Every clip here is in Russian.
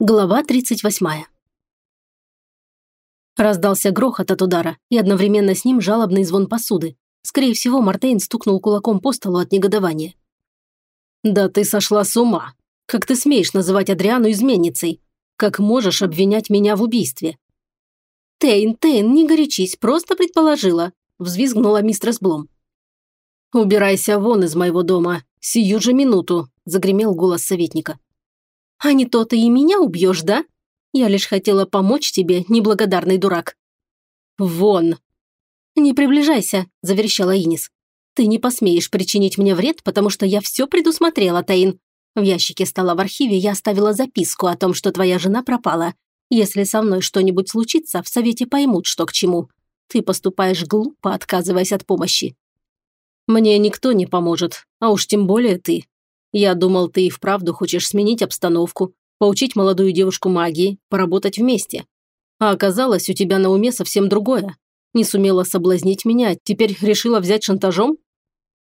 Глава 38. Раздался грохот от удара, и одновременно с ним жалобный звон посуды. Скорее всего, Мартейн стукнул кулаком по столу от негодования. «Да ты сошла с ума! Как ты смеешь называть Адриану изменницей? Как можешь обвинять меня в убийстве?» «Тейн, Тейн, не горячись, просто предположила», – взвизгнула мистерс Блом. «Убирайся вон из моего дома, сию же минуту», – загремел голос советника. А не то ты и меня убьешь, да? Я лишь хотела помочь тебе, неблагодарный дурак». «Вон!» «Не приближайся», – заверещала Инис. «Ты не посмеешь причинить мне вред, потому что я все предусмотрела, Таин. В ящике стола в архиве я оставила записку о том, что твоя жена пропала. Если со мной что-нибудь случится, в совете поймут, что к чему. Ты поступаешь глупо, отказываясь от помощи». «Мне никто не поможет, а уж тем более ты», я думал, ты и вправду хочешь сменить обстановку, поучить молодую девушку магии, поработать вместе. А оказалось, у тебя на уме совсем другое. Не сумела соблазнить меня, теперь решила взять шантажом?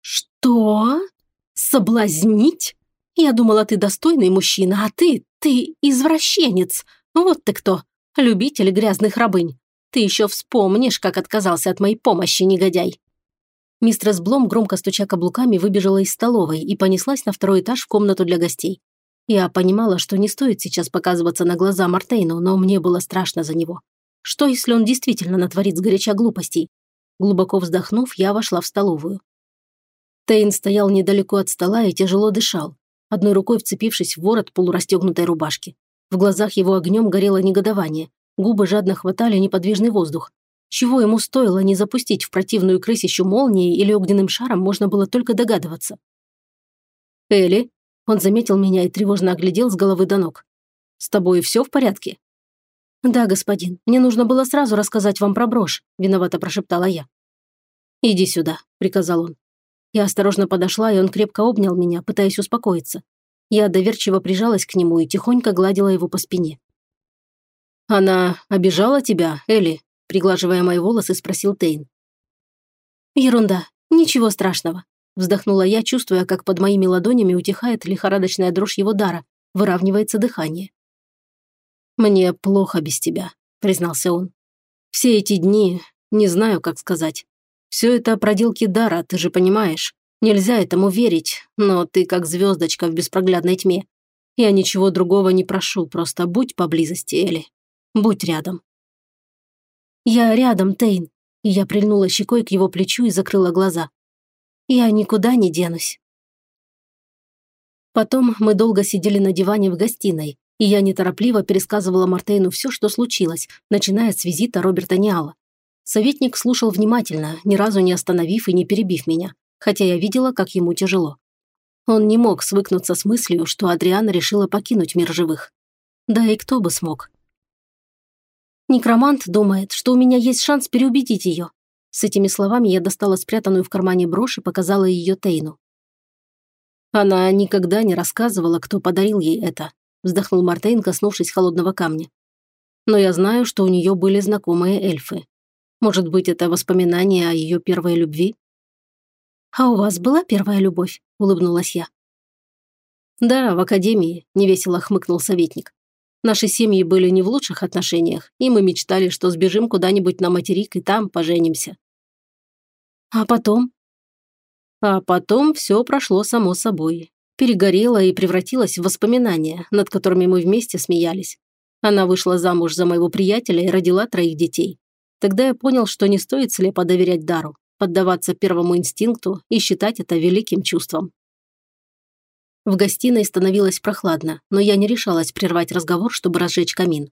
Что? Соблазнить? Я думала, ты достойный мужчина, а ты, ты извращенец. Вот ты кто, любитель грязных рабынь. Ты еще вспомнишь, как отказался от моей помощи, негодяй. Мистерс Блом, громко стуча каблуками, выбежала из столовой и понеслась на второй этаж в комнату для гостей. Я понимала, что не стоит сейчас показываться на глаза Мартейну, но мне было страшно за него. Что, если он действительно натворит сгоряча глупостей? Глубоко вздохнув, я вошла в столовую. Тейн стоял недалеко от стола и тяжело дышал, одной рукой вцепившись в ворот полурастегнутой рубашки. В глазах его огнем горело негодование, губы жадно хватали неподвижный воздух, чего ему стоило не запустить в противную крысищу молнией или огненным шаром, можно было только догадываться. «Элли?» Он заметил меня и тревожно оглядел с головы до ног. «С тобой все в порядке?» «Да, господин. Мне нужно было сразу рассказать вам про брошь», – виновато прошептала я. «Иди сюда», – приказал он. Я осторожно подошла, и он крепко обнял меня, пытаясь успокоиться. Я доверчиво прижалась к нему и тихонько гладила его по спине. «Она обижала тебя, Элли?» Приглаживая мои волосы, спросил Тейн. «Ерунда, ничего страшного», – вздохнула я, чувствуя, как под моими ладонями утихает лихорадочная дрожь его дара, выравнивается дыхание. «Мне плохо без тебя», – признался он. «Все эти дни, не знаю, как сказать. Все это проделки дара, ты же понимаешь. Нельзя этому верить, но ты как звездочка в беспроглядной тьме. Я ничего другого не прошу, просто будь поблизости, Элли. Будь рядом. «Я рядом, Тейн», и я прильнула щекой к его плечу и закрыла глаза. «Я никуда не денусь». Потом мы долго сидели на диване в гостиной, и я неторопливо пересказывала Мартейну все, что случилось, начиная с визита Роберта Ниала. Советник слушал внимательно, ни разу не остановив и не перебив меня, хотя я видела, как ему тяжело. Он не мог свыкнуться с мыслью, что Адриана решила покинуть мир живых. Да и кто бы смог. Некромант думает, что у меня есть шанс переубедить ее. С этими словами я достала спрятанную в кармане брошь и показала ее Тейну. Она никогда не рассказывала, кто подарил ей это, вздохнул Мартейн, коснувшись холодного камня. Но я знаю, что у нее были знакомые эльфы. Может быть, это воспоминание о ее первой любви? «А у вас была первая любовь?» – улыбнулась я. «Да, в академии», – невесело хмыкнул советник. Наши семьи были не в лучших отношениях, и мы мечтали, что сбежим куда-нибудь на материк и там поженимся. А потом? А потом все прошло само собой. Перегорело и превратилось в воспоминания, над которыми мы вместе смеялись. Она вышла замуж за моего приятеля и родила троих детей. Тогда я понял, что не стоит слепо доверять дару, поддаваться первому инстинкту и считать это великим чувством. В гостиной становилось прохладно, но я не решалась прервать разговор, чтобы разжечь камин.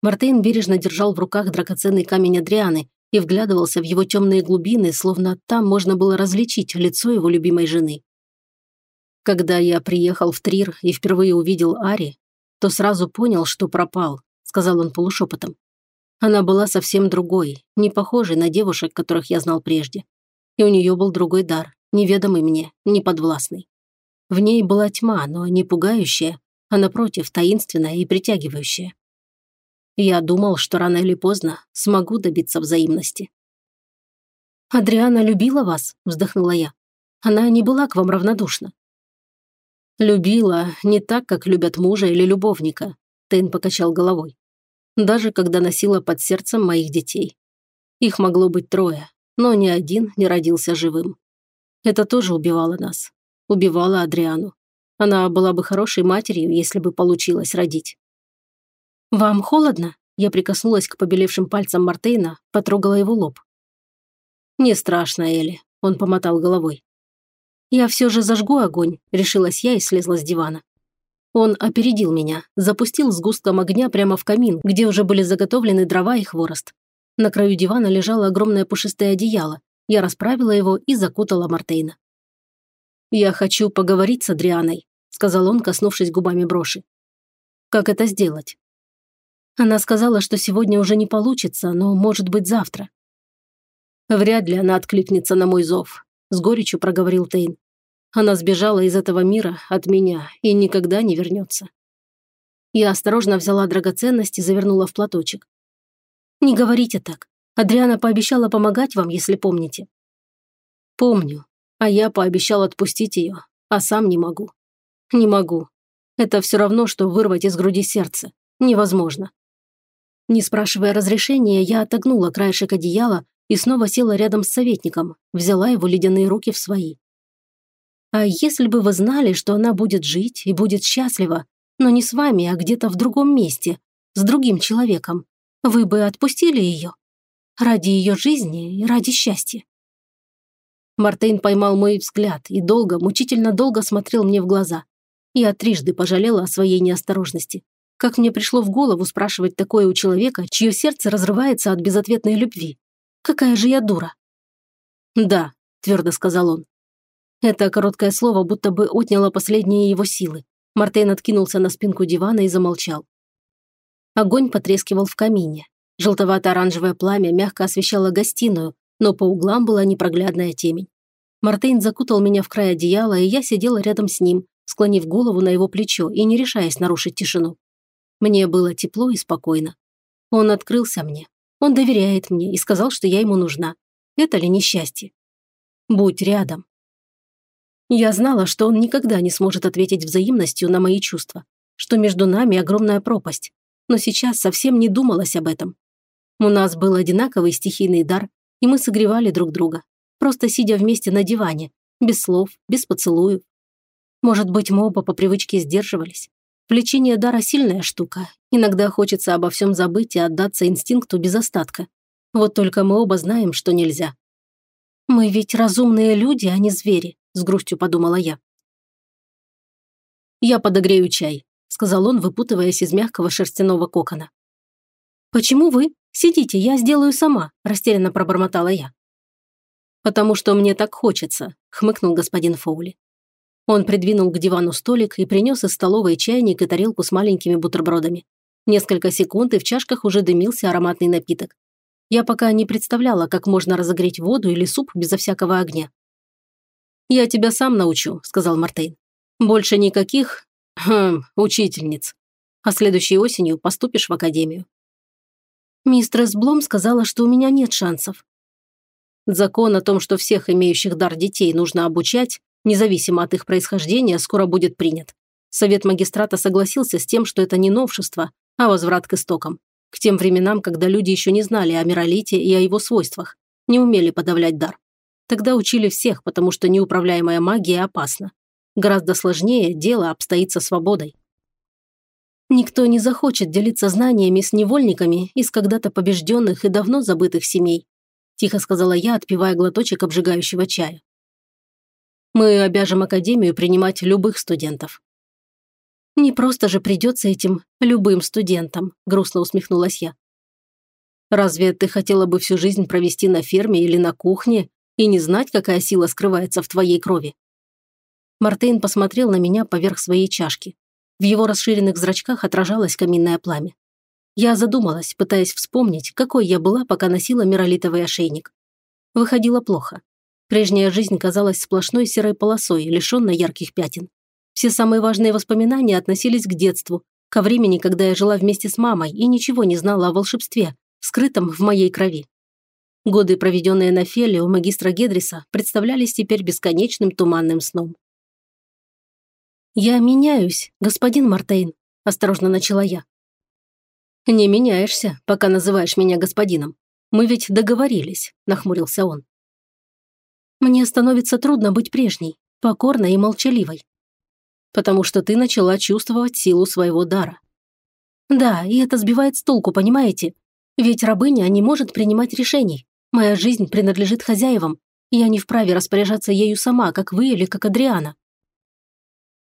Мартейн бережно держал в руках драгоценный камень Адрианы и вглядывался в его темные глубины, словно там можно было различить лицо его любимой жены. Когда я приехал в Трир и впервые увидел Ари, то сразу понял, что пропал, сказал он полушепотом. Она была совсем другой, не похожей на девушек, которых я знал прежде. И у нее был другой дар, неведомый мне, неподвластный. В ней была тьма, но не пугающая, а напротив, таинственная и притягивающая. Я думал, что рано или поздно смогу добиться взаимности. «Адриана любила вас?» – вздохнула я. «Она не была к вам равнодушна». «Любила не так, как любят мужа или любовника. Тейн покачал головой. Даже когда носила под сердцем моих детей. Их могло быть трое, но ни один не родился живым. Это тоже убивало нас. Убивало Адриану. Она была бы хорошей матерью, если бы получилось родить. «Вам холодно?» Я прикоснулась к побелевшим пальцам Мартейна, потрогала его лоб. «Не страшно, Элли», – он помотал головой. «Я все же зажгу огонь», – решилась я и слезла с дивана. Он опередил меня, запустил сгустком огня прямо в камин, где уже были заготовлены дрова и хворост. На краю дивана лежало огромное пушистое одеяло. Я расправила его и закутала Мартейна. «Я хочу поговорить с Адрианой», – сказал он, коснувшись губами броши. «Как это сделать?» Она сказала, что сегодня уже не получится, но, может быть, завтра. Вряд ли она откликнется на мой зов, с горечью проговорил Тейн. Она сбежала из этого мира от меня и никогда не вернется. Я осторожно взяла драгоценность и завернула в платочек. «Не говорите так. Адриана пообещала помогать вам, если помните». «Помню. А я пообещал отпустить ее, а сам не могу. Не могу. Это все равно, что вырвать из груди сердце. Невозможно». Не спрашивая разрешения, я отогнула краешек одеяла и снова села рядом с советником, взяла его ледяные руки в свои. А если бы вы знали, что она будет жить и будет счастлива, но не с вами, а где-то в другом месте, с другим человеком, вы бы отпустили ее? Ради ее жизни и ради счастья. Мартейн поймал мой взгляд и долго, мучительно долго смотрел мне в глаза. Я трижды пожалела о своей неосторожности. Как мне пришло в голову спрашивать такое у человека, чье сердце разрывается от безответной любви? Какая же я дура. «Да», – твердо сказал он. Это короткое слово будто бы отняло последние его силы. Мартейн откинулся на спинку дивана и замолчал. Огонь потрескивал в камине. Желтовато-оранжевое пламя мягко освещало гостиную, но по углам была непроглядная темень. Мартейн закутал меня в край одеяла, и я сидела рядом с ним, склонив голову на его плечо и не решаясь нарушить тишину. Мне было тепло и спокойно. Он открылся мне. Он доверяет мне и сказал, что я ему нужна. Это ли несчастье? Будь рядом. Я знала, что он никогда не сможет ответить взаимностью на мои чувства, что между нами огромная пропасть, но сейчас совсем не думалось об этом. У нас был одинаковый стихийный дар, и мы согревали друг друга, просто сидя вместе на диване, без слов, без поцелуев. Может быть, мы оба по привычке сдерживались. Влечение дара – сильная штука. Иногда хочется обо всем забыть и отдаться инстинкту без остатка. Вот только мы оба знаем, что нельзя. Мы ведь разумные люди, а не звери. – с грустью подумала я. «Я подогрею чай», – сказал он, выпутываясь из мягкого шерстяного кокона. «Почему вы? Сидите, я сделаю сама», – растерянно пробормотала я. «Потому что мне так хочется», – хмыкнул господин Фоули. Он придвинул к дивану столик и принес из столовой чайник и тарелку с маленькими бутербродами. Несколько секунд, и в чашках уже дымился ароматный напиток. Я пока не представляла, как можно разогреть воду или суп безо всякого огня. «Я тебя сам научу», – сказал Мартейн. «Больше никаких... Хм, учительниц. А следующей осенью поступишь в академию». Мистрес Блом сказала, что у меня нет шансов. Закон о том, что всех имеющих дар детей нужно обучать, независимо от их происхождения, скоро будет принят. Совет магистрата согласился с тем, что это не новшество, а возврат к истокам. К тем временам, когда люди еще не знали о миролите и о его свойствах, не умели подавлять дар. Тогда учили всех, потому что неуправляемая магия опасна. Гораздо сложнее дело обстоит со свободой. Никто не захочет делиться знаниями с невольниками из когда-то побежденных и давно забытых семей, тихо сказала я, отпивая глоточек обжигающего чая. Мы обяжем Академию принимать любых студентов. Не просто же придется этим любым студентам, грустно усмехнулась я. Разве ты хотела бы всю жизнь провести на ферме или на кухне, и не знать, какая сила скрывается в твоей крови. Мартейн посмотрел на меня поверх своей чашки. В его расширенных зрачках отражалось каминное пламя. Я задумалась, пытаясь вспомнить, какой я была, пока носила миролитовый ошейник. Выходило плохо. Прежняя жизнь казалась сплошной серой полосой, лишенной ярких пятен. Все самые важные воспоминания относились к детству, ко времени, когда я жила вместе с мамой и ничего не знала о волшебстве, скрытом в моей крови. Годы, проведенные на Фелле у магистра Гедриса, представлялись теперь бесконечным туманным сном. «Я меняюсь, господин Мартейн», – осторожно начала я. «Не меняешься, пока называешь меня господином. Мы ведь договорились», – нахмурился он. «Мне становится трудно быть прежней, покорной и молчаливой». «Потому что ты начала чувствовать силу своего дара». «Да, и это сбивает с толку, понимаете? Ведь рабыня не может принимать решений. Моя жизнь принадлежит хозяевам. Я не вправе распоряжаться ею сама, как вы или как Адриана».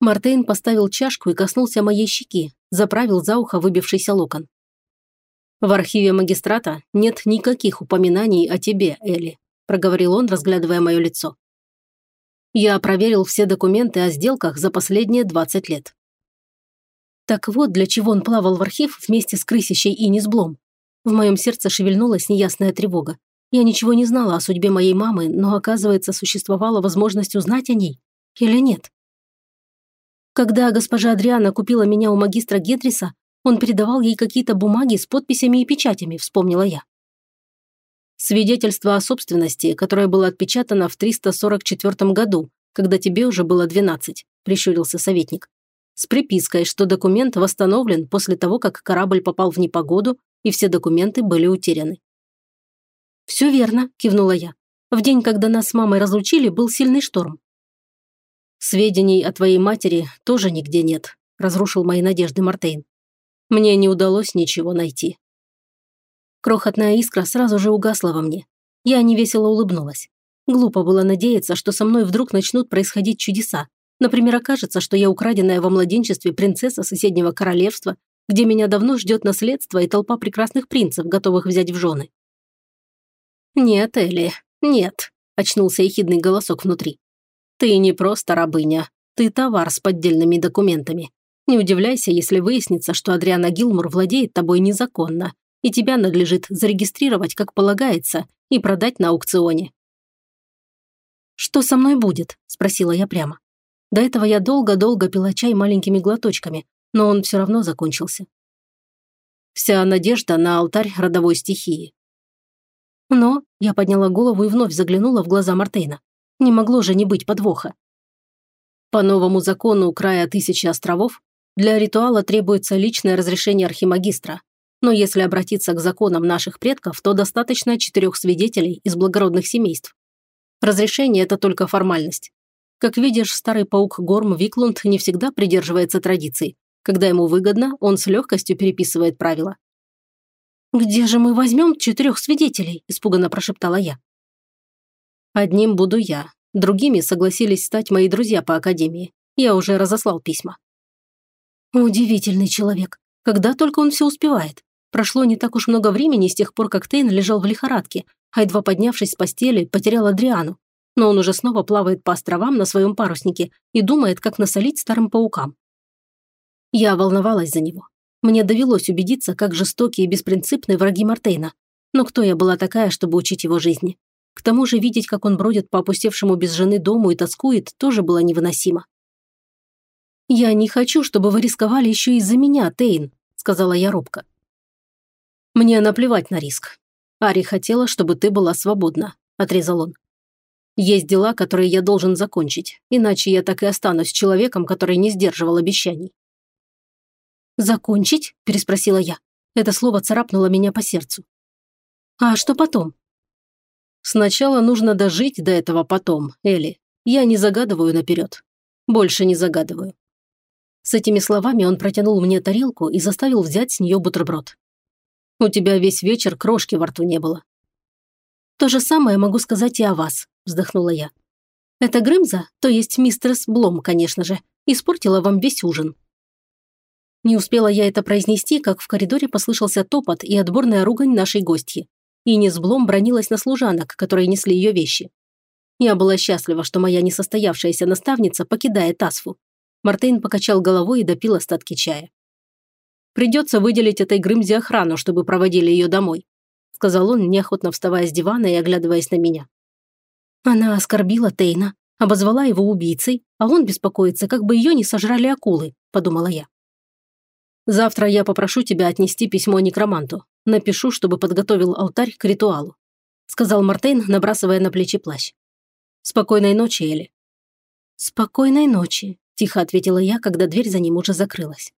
Мартейн поставил чашку и коснулся моей щеки, заправил за ухо выбившийся локон. «В архиве магистрата нет никаких упоминаний о тебе, Элли», проговорил он, разглядывая мое лицо. «Я проверил все документы о сделках за последние 20 лет». Так вот, для чего он плавал в архив вместе с крысящей Инис Блом. В моем сердце шевельнулась неясная тревога. Я ничего не знала о судьбе моей мамы, но, оказывается, существовала возможность узнать о ней. Или нет? Когда госпожа Адриана купила меня у магистра Гетриса, он передавал ей какие-то бумаги с подписями и печатями, вспомнила я. Свидетельство о собственности, которое было отпечатано в 344 году, когда тебе уже было 12, прищурился советник. С припиской, что документ восстановлен после того, как корабль попал в непогоду и все документы были утеряны. «Все верно», – кивнула я. «В день, когда нас с мамой разлучили, был сильный шторм». «Сведений о твоей матери тоже нигде нет», – разрушил мои надежды Мартейн. Мне не удалось ничего найти. Крохотная искра сразу же угасла во мне. Я невесело улыбнулась. Глупо было надеяться, что со мной вдруг начнут происходить чудеса. Например, окажется, что я украденная во младенчестве принцесса соседнего королевства, где меня давно ждет наследство и толпа прекрасных принцев, готовых взять в жены. «Нет, Элли, нет», – очнулся ехидный голосок внутри. «Ты не просто рабыня, ты товар с поддельными документами. Не удивляйся, если выяснится, что Адриана Гилмур владеет тобой незаконно, и тебя надлежит зарегистрировать, как полагается, и продать на аукционе». «Что со мной будет?» – спросила я прямо. До этого я долго-долго пила чай маленькими глоточками, но он все равно закончился. Вся надежда на алтарь родовой стихии. Но я подняла голову и вновь заглянула в глаза Мартейна. Не могло же не быть подвоха. По новому закону края тысячи островов для ритуала требуется личное разрешение архимагистра. Но если обратиться к законам наших предков, то достаточно четырех свидетелей из благородных семейств. Разрешение – это только формальность. Как видишь, старый паук Горм Виклунд не всегда придерживается традиций. Когда ему выгодно, он с легкостью переписывает правила. «Где же мы возьмем четырех свидетелей?» – испуганно прошептала я. «Одним буду я. Другими согласились стать мои друзья по академии. Я уже разослал письма. Удивительный человек. Когда только он все успевает. Прошло не так уж много времени с тех пор, как Тейн лежал в лихорадке, а едва поднявшись с постели, потерял Адриану. Но он уже снова плавает по островам на своем паруснике и думает, как насолить старым паукам. Я волновалась за него. Мне довелось убедиться, как жестокие и беспринципные враги Мартейна. Но кто я была такая, чтобы учить его жизни? К тому же видеть, как он бродит по опустевшему без жены дому и тоскует, тоже было невыносимо. «Я не хочу, чтобы вы рисковали еще из-за меня, Тейн», – сказала я робко. «Мне наплевать на риск. Ари хотела, чтобы ты была свободна», – отрезал он. «Есть дела, которые я должен закончить, иначе я так и останусь человеком, который не сдерживал обещаний». «Закончить?» – переспросила я. Это слово царапнуло меня по сердцу. «А что потом?» «Сначала нужно дожить до этого потом, Элли. Я не загадываю наперед. Больше не загадываю. С этими словами он протянул мне тарелку и заставил взять с нее бутерброд. «У тебя весь вечер крошки во рту не было». «То же самое могу сказать и о вас», – вздохнула я. «Это Грымза, то есть мистерс Блом, конечно же, испортила вам весь ужин». Не успела я это произнести, как в коридоре послышался топот и отборная ругань нашей гостьи. Инес Блом бронилась на служанок, которые несли ее вещи. Я была счастлива, что моя несостоявшаяся наставница покидает Асфу. Мартейн покачал головой и допил остатки чая. «Придется выделить этой Грымзе охрану, чтобы проводили ее домой», сказал он, неохотно вставая с дивана и оглядываясь на меня. Она оскорбила Тейна, обозвала его убийцей, а он беспокоится, как бы ее не сожрали акулы, подумала я. Завтра я попрошу тебя отнести письмо некроманту. Напишу, чтобы подготовил алтарь к ритуалу», сказал Мартейн, набрасывая на плечи плащ. «Спокойной ночи, Элли». «Спокойной ночи», – тихо ответила я, когда дверь за ним уже закрылась.